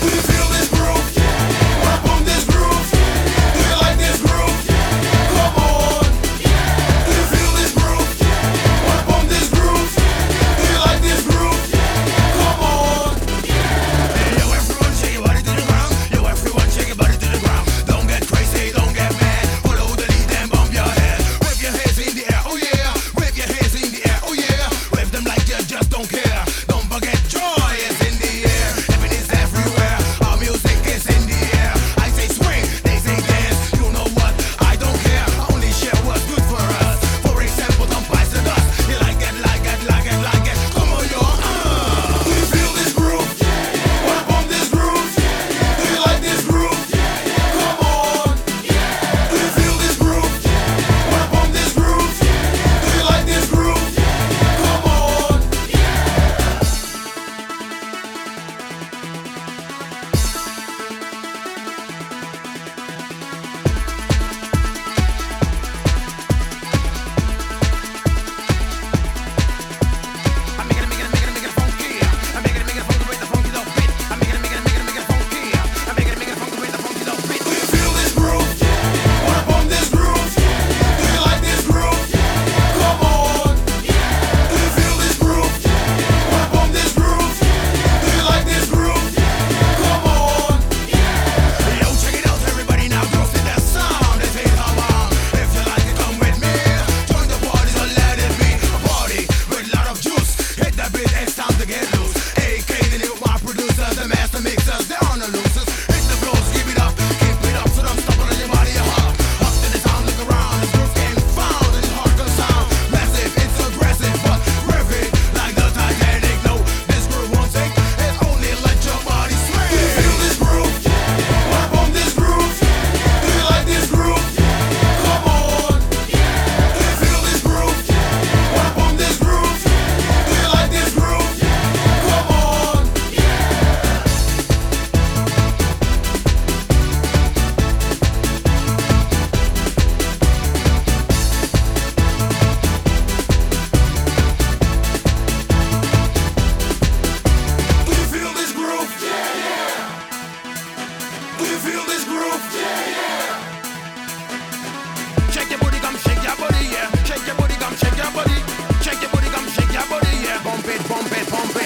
Please pump it, pump it.